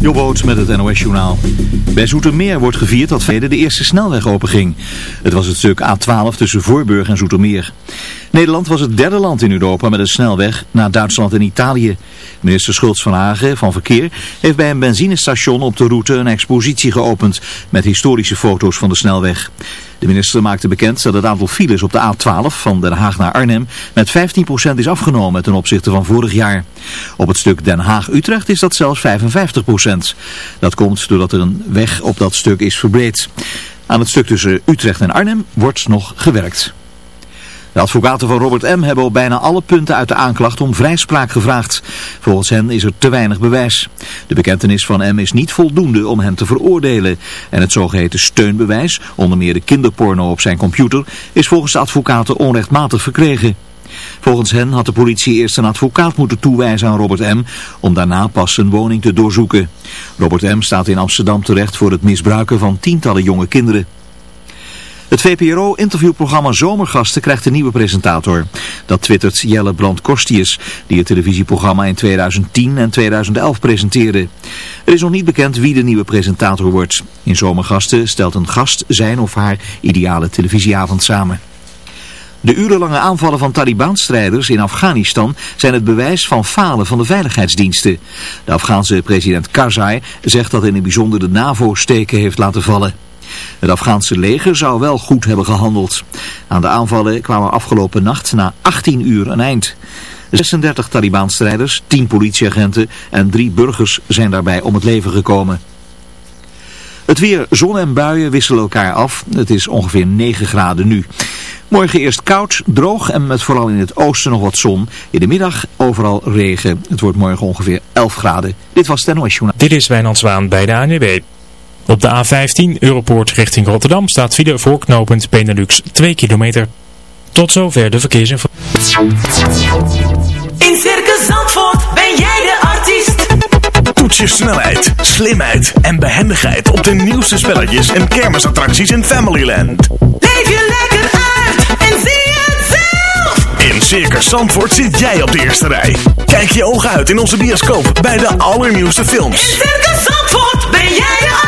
Jobboot met het NOS Journaal. Bij Zoetermeer wordt gevierd dat verleden de eerste snelweg openging. Het was het stuk A12 tussen Voorburg en Zoetermeer. Nederland was het derde land in Europa met een snelweg na Duitsland en Italië. Minister Schultz van Hagen van Verkeer heeft bij een benzinestation op de route een expositie geopend met historische foto's van de snelweg. De minister maakte bekend dat het aantal files op de A12 van Den Haag naar Arnhem met 15% is afgenomen ten opzichte van vorig jaar. Op het stuk Den Haag-Utrecht is dat zelfs 55%. Dat komt doordat er een weg op dat stuk is verbreed. Aan het stuk tussen Utrecht en Arnhem wordt nog gewerkt. De advocaten van Robert M. hebben op bijna alle punten uit de aanklacht om vrijspraak gevraagd. Volgens hen is er te weinig bewijs. De bekentenis van M. is niet voldoende om hem te veroordelen. En het zogeheten steunbewijs, onder meer de kinderporno op zijn computer, is volgens de advocaten onrechtmatig verkregen. Volgens hen had de politie eerst een advocaat moeten toewijzen aan Robert M. om daarna pas zijn woning te doorzoeken. Robert M. staat in Amsterdam terecht voor het misbruiken van tientallen jonge kinderen. Het VPRO-interviewprogramma Zomergasten krijgt een nieuwe presentator. Dat twittert Jelle Brand-Kostius, die het televisieprogramma in 2010 en 2011 presenteerde. Er is nog niet bekend wie de nieuwe presentator wordt. In Zomergasten stelt een gast zijn of haar ideale televisieavond samen. De urenlange aanvallen van Taliban-strijders in Afghanistan zijn het bewijs van falen van de veiligheidsdiensten. De Afghaanse president Karzai zegt dat in het bijzonder de NAVO steken heeft laten vallen. Het Afghaanse leger zou wel goed hebben gehandeld. Aan de aanvallen kwamen afgelopen nacht na 18 uur een eind. 36 Taliban-strijders, 10 politieagenten en 3 burgers zijn daarbij om het leven gekomen. Het weer, zon en buien wisselen elkaar af. Het is ongeveer 9 graden nu. Morgen eerst koud, droog en met vooral in het oosten nog wat zon. In de middag overal regen. Het wordt morgen ongeveer 11 graden. Dit was Ten Journaal. Dit is Wijnand Zwaan bij de ANWB. Op de A15 Europoort richting Rotterdam staat file voorknopend Benelux 2 kilometer. Tot zover de verkeersinformatie. In Circus Zandvoort ben jij de artiest. Toets je snelheid, slimheid en behendigheid op de nieuwste spelletjes en kermisattracties in Familyland. Leef je lekker uit en zie het zelf. In Circus Zandvoort zit jij op de eerste rij. Kijk je ogen uit in onze bioscoop bij de allernieuwste films. In Circus Zandvoort ben jij de artiest.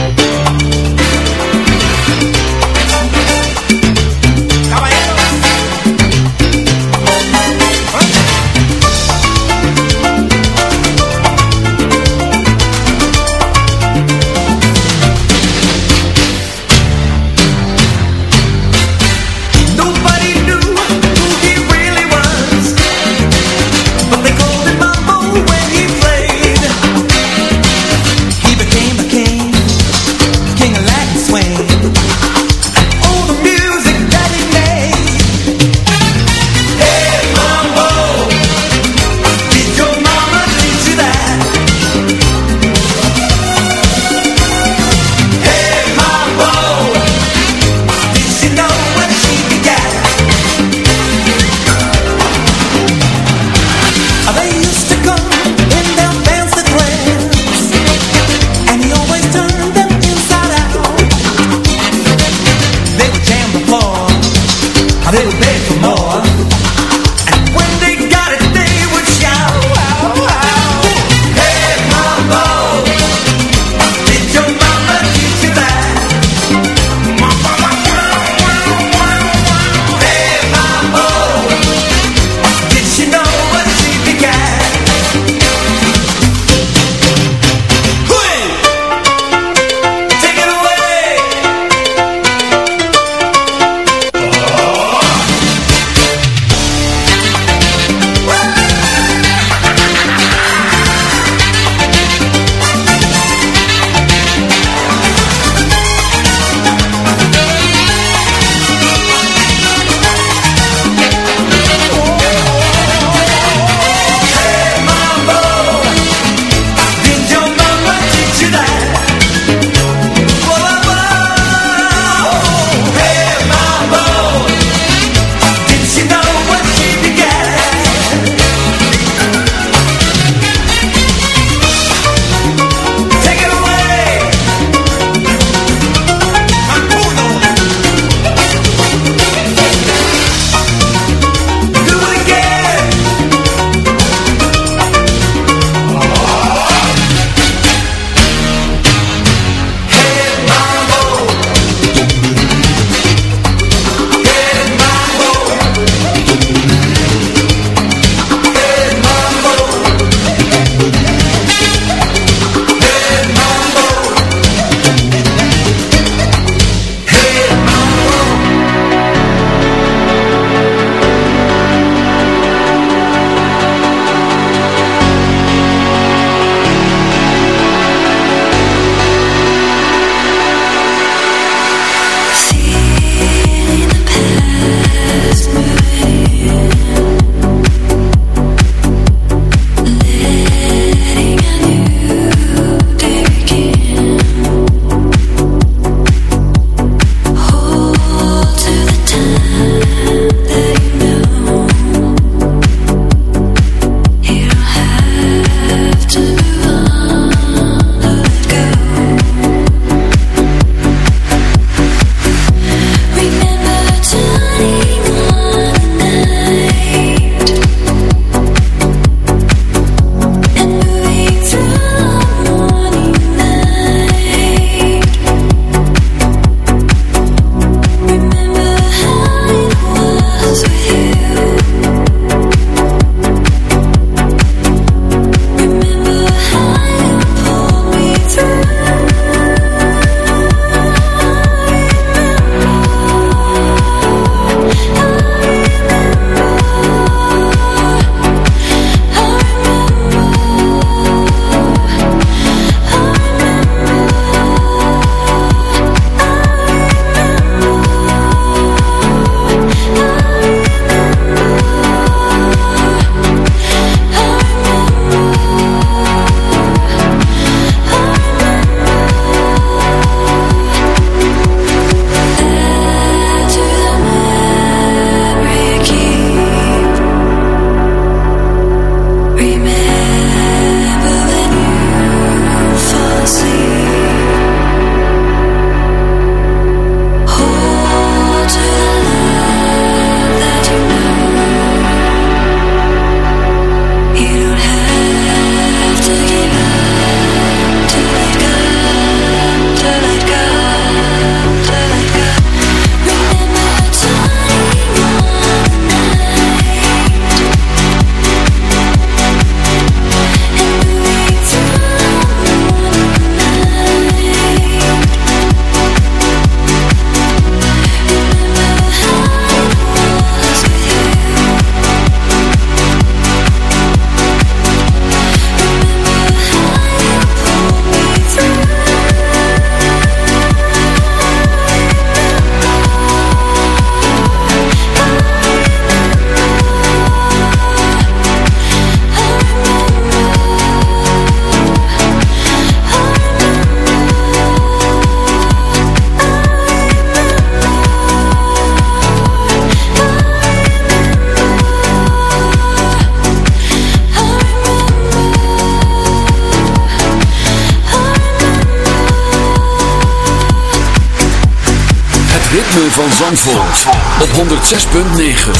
Zandvoort, op 106.9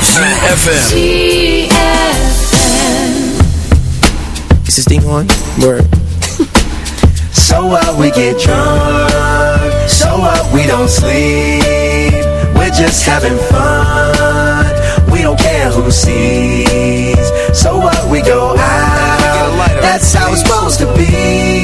CFFM Is this thing on? Word. So what we get drunk, so what we don't sleep. We're just having fun, we don't care who sees. So what we go out, that's how it's supposed to be.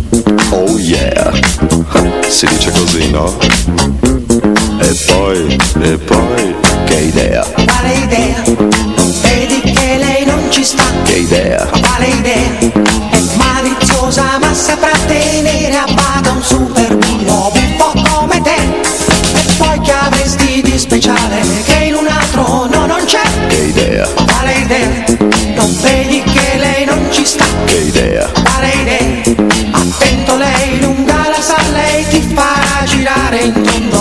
Oh yeah, si dice così no? E poi, e poi, che idea, Quale idea? Vedi che lei non ci sta che idea Quale idea? È maliziosa ma saprà tenere a bada un super bullo buffo come te E poi che avresti di speciale che in un altro no non c'è Che idea, Quale idea? Non vedi che lei non ci sta che idea?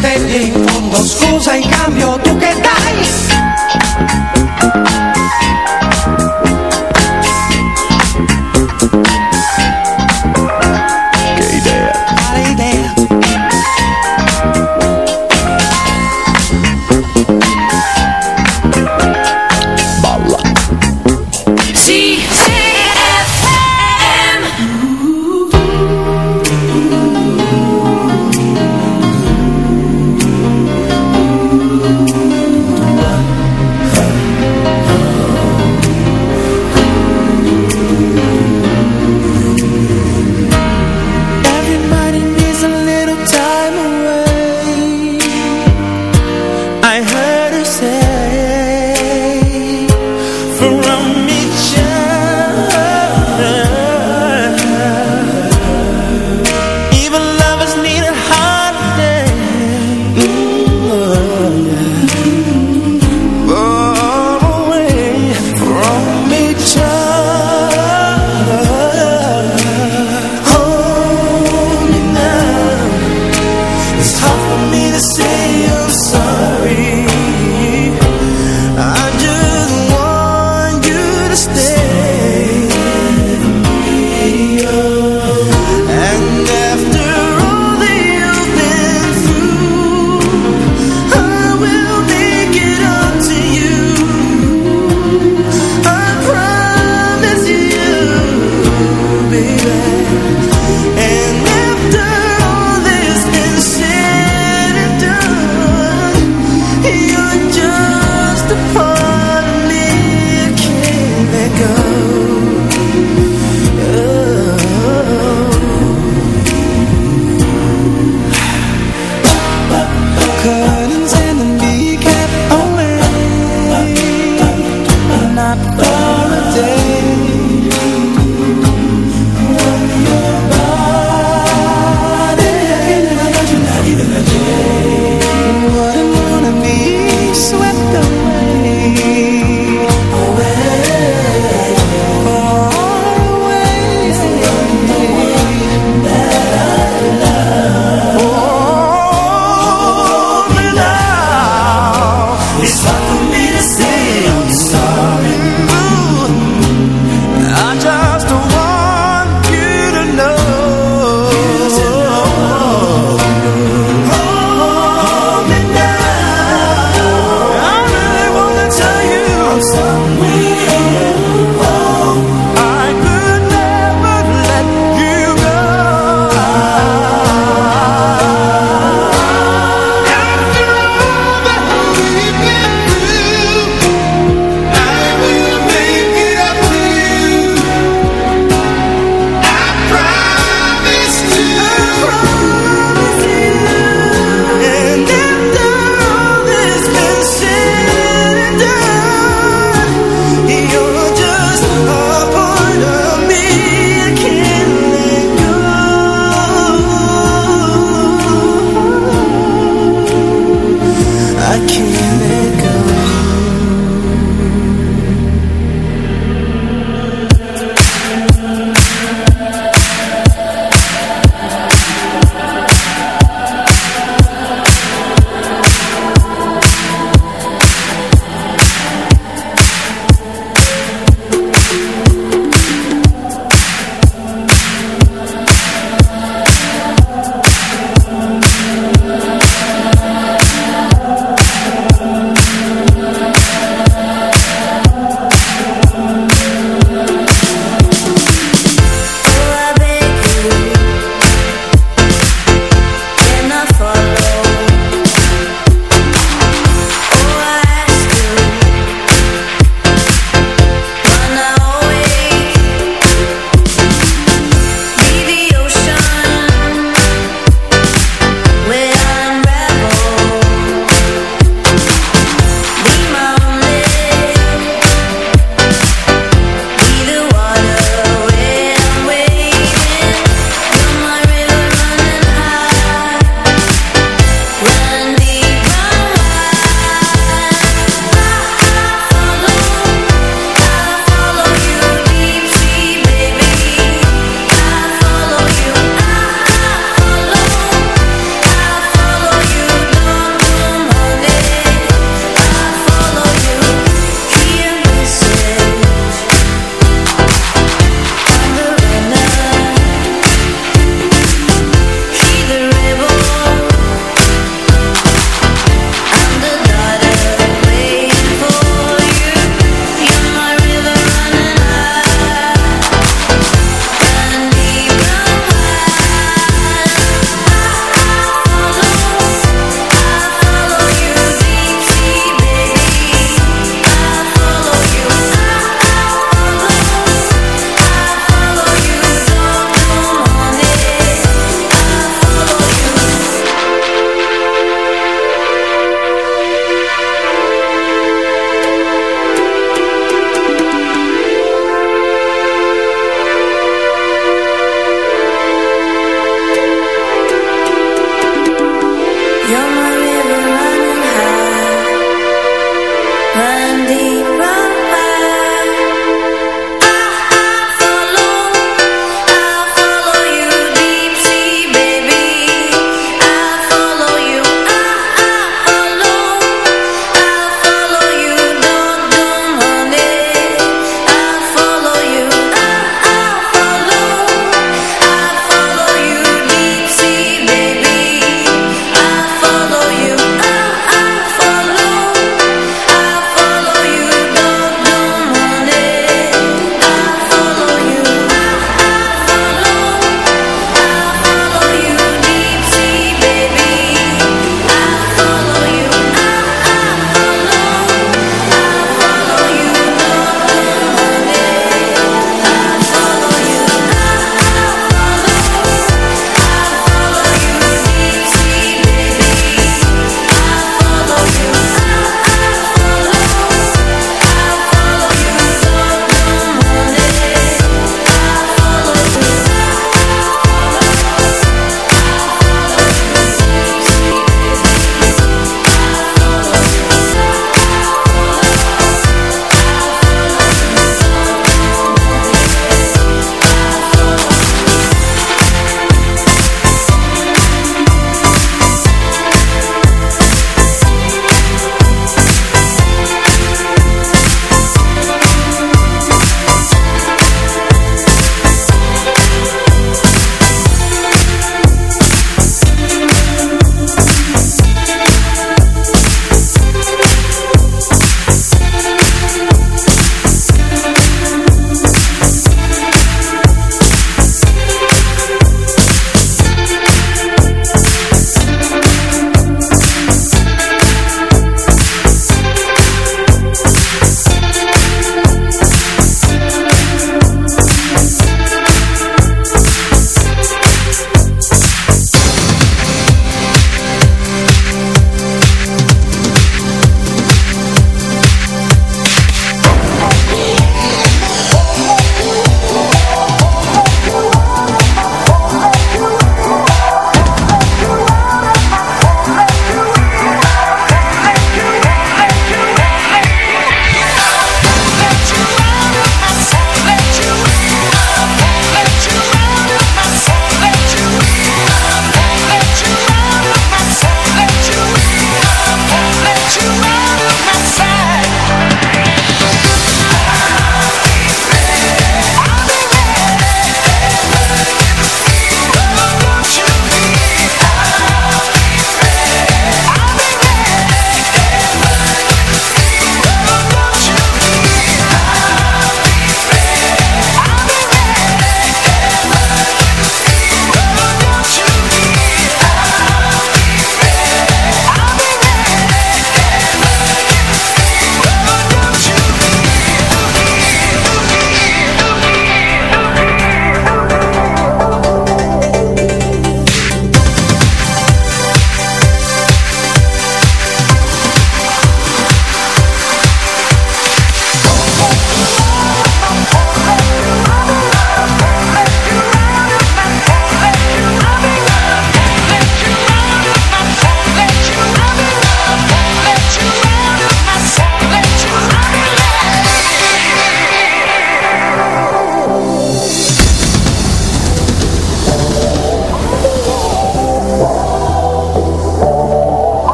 pretendi in fondo scusa in cambio tu che dai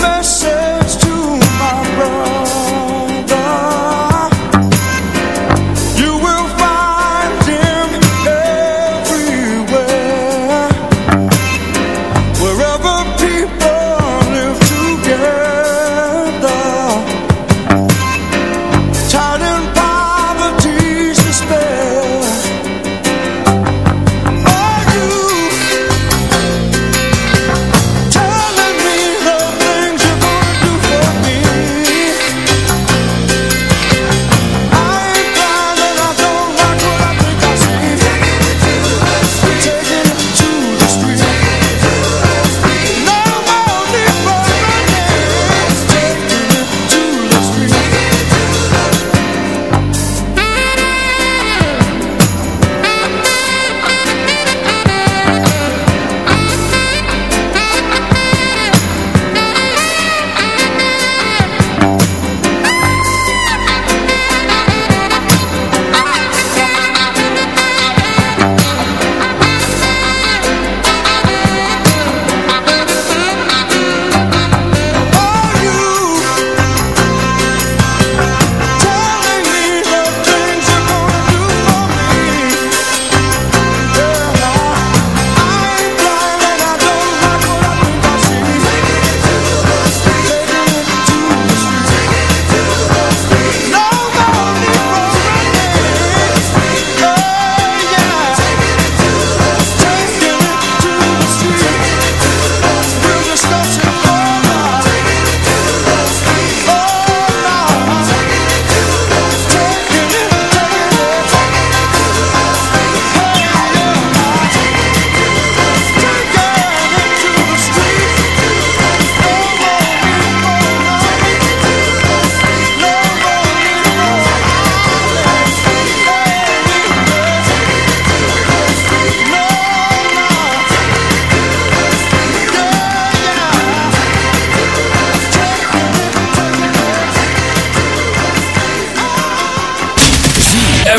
message tomorrow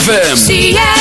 ZFM.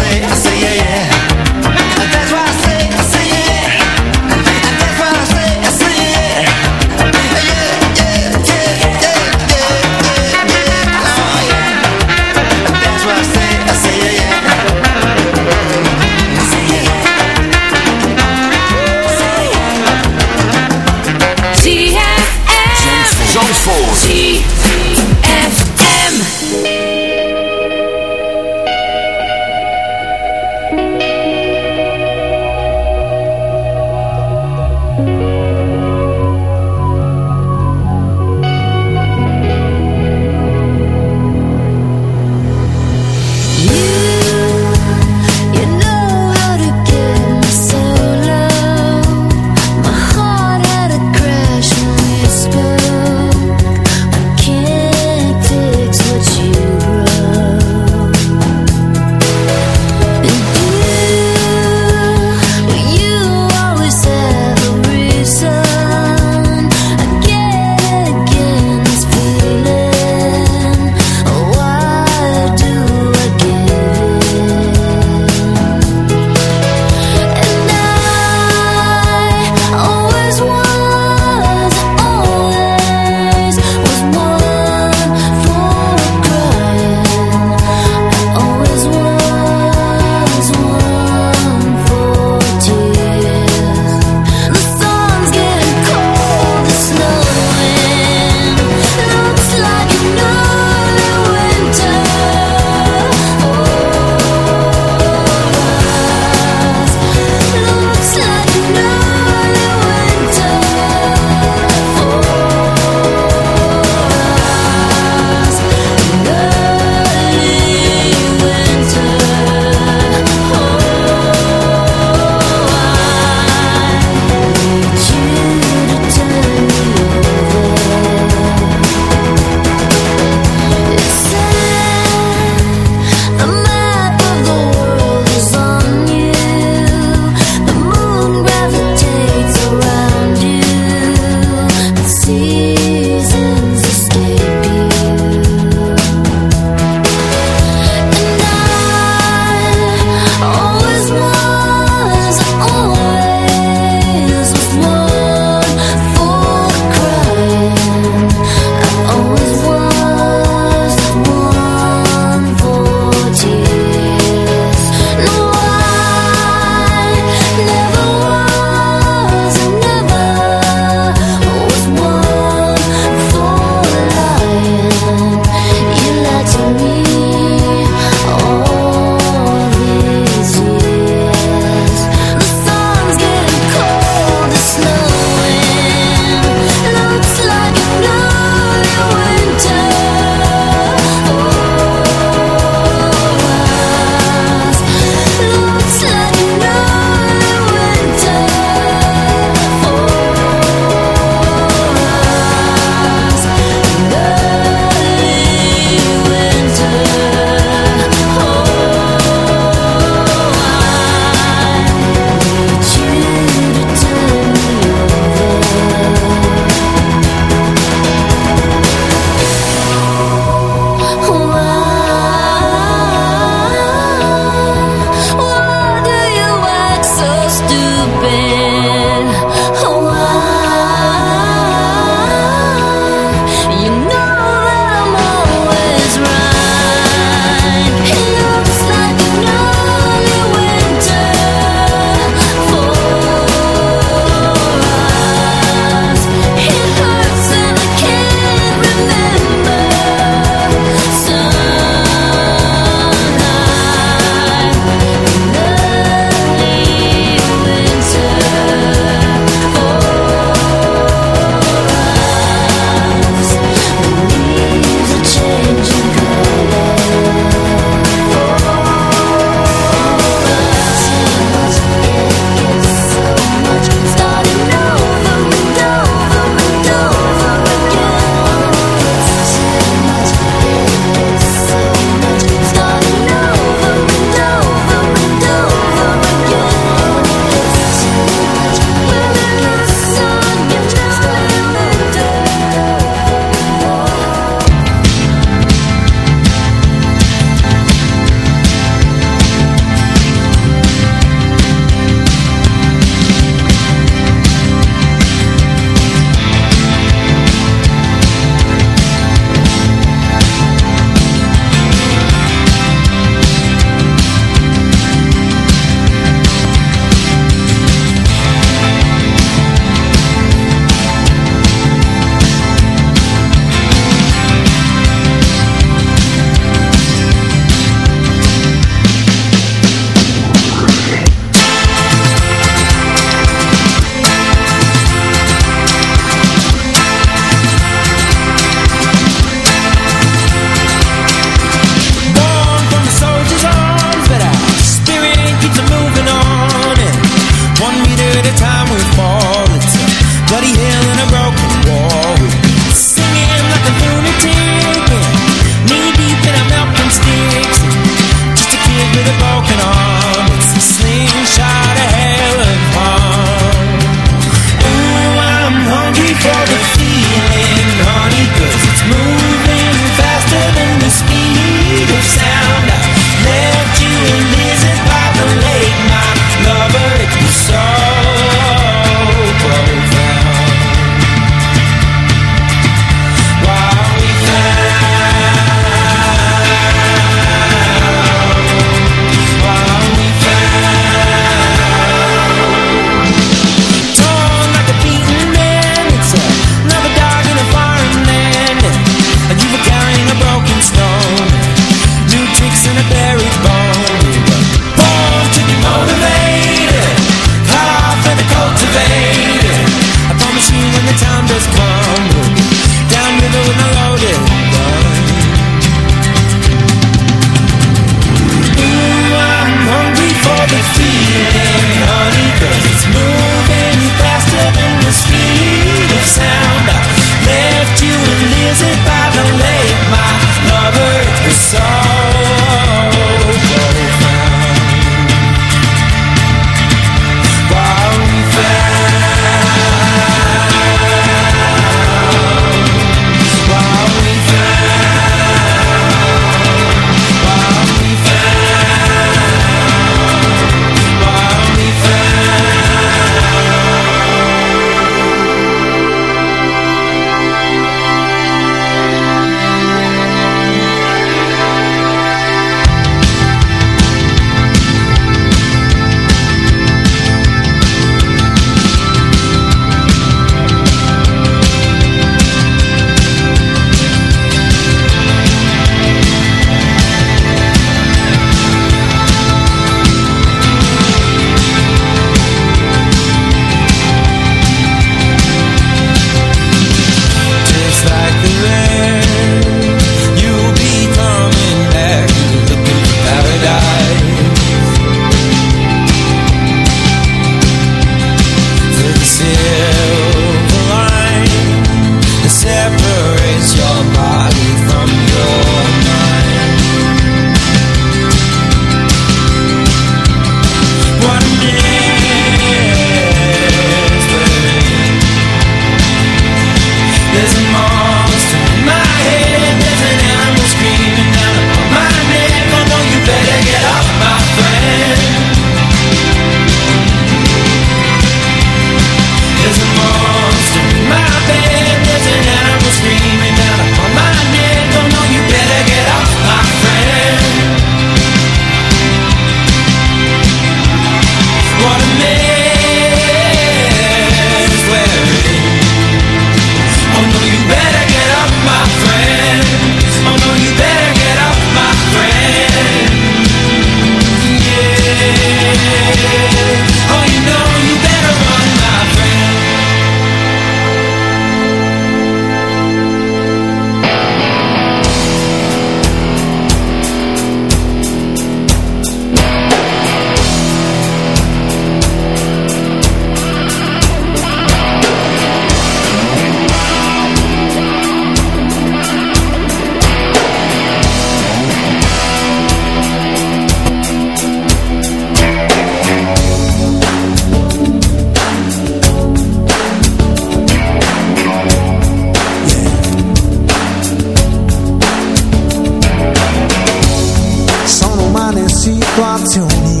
Situazioni,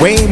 quei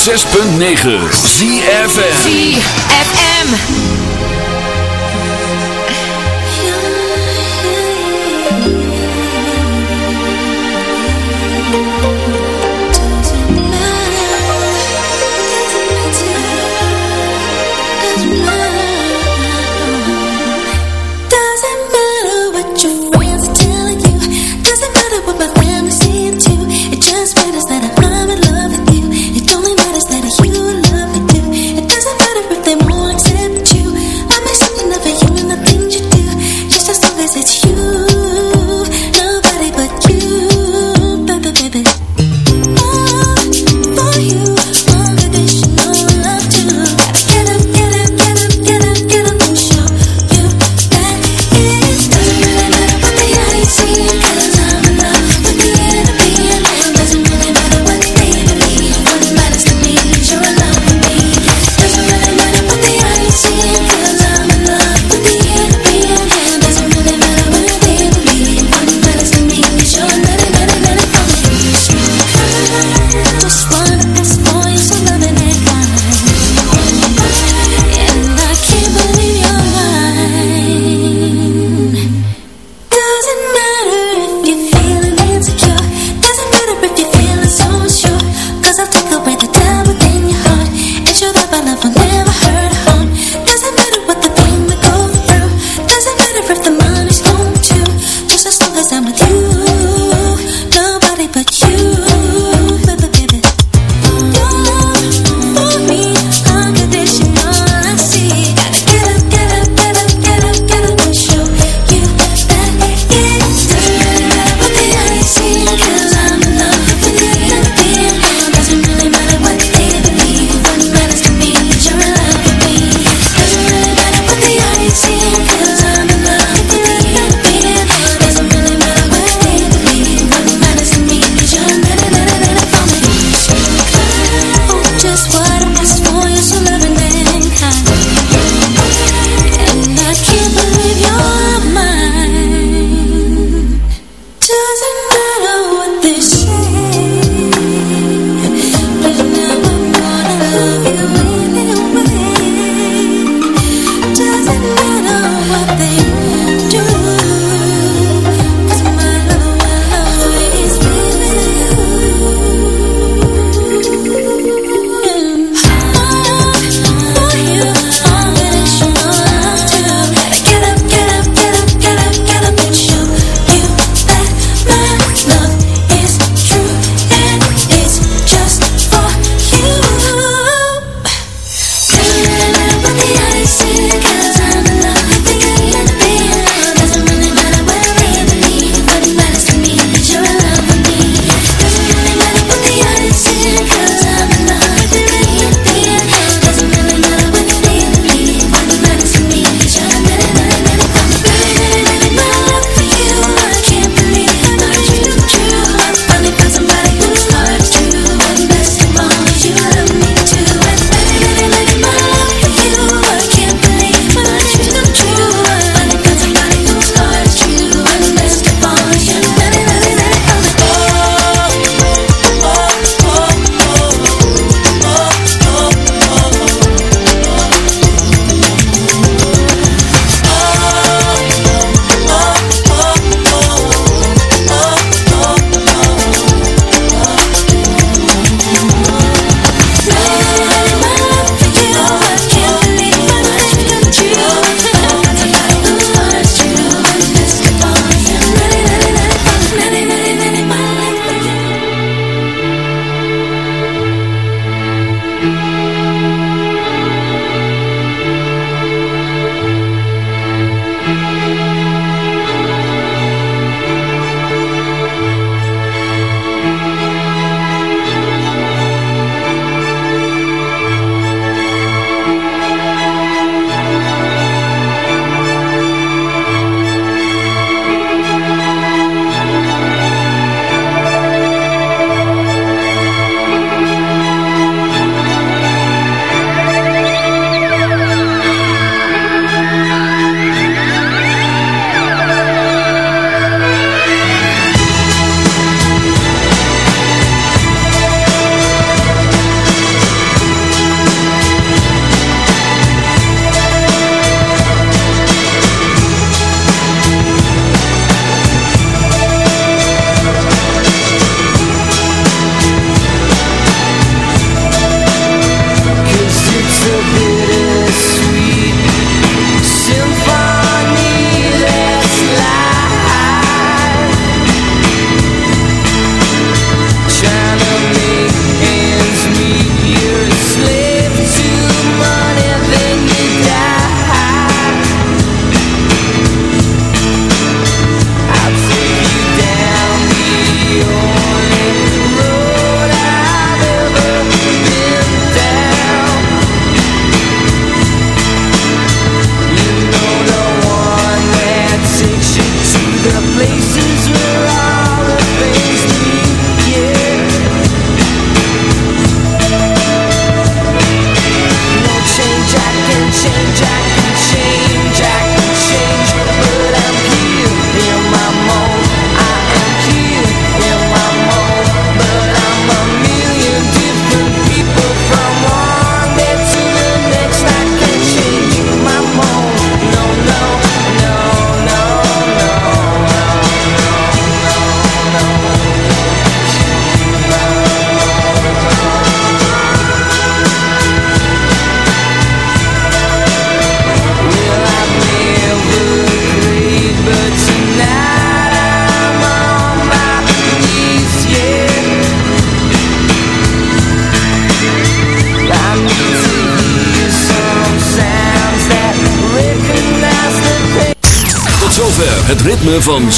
106.9 ZFM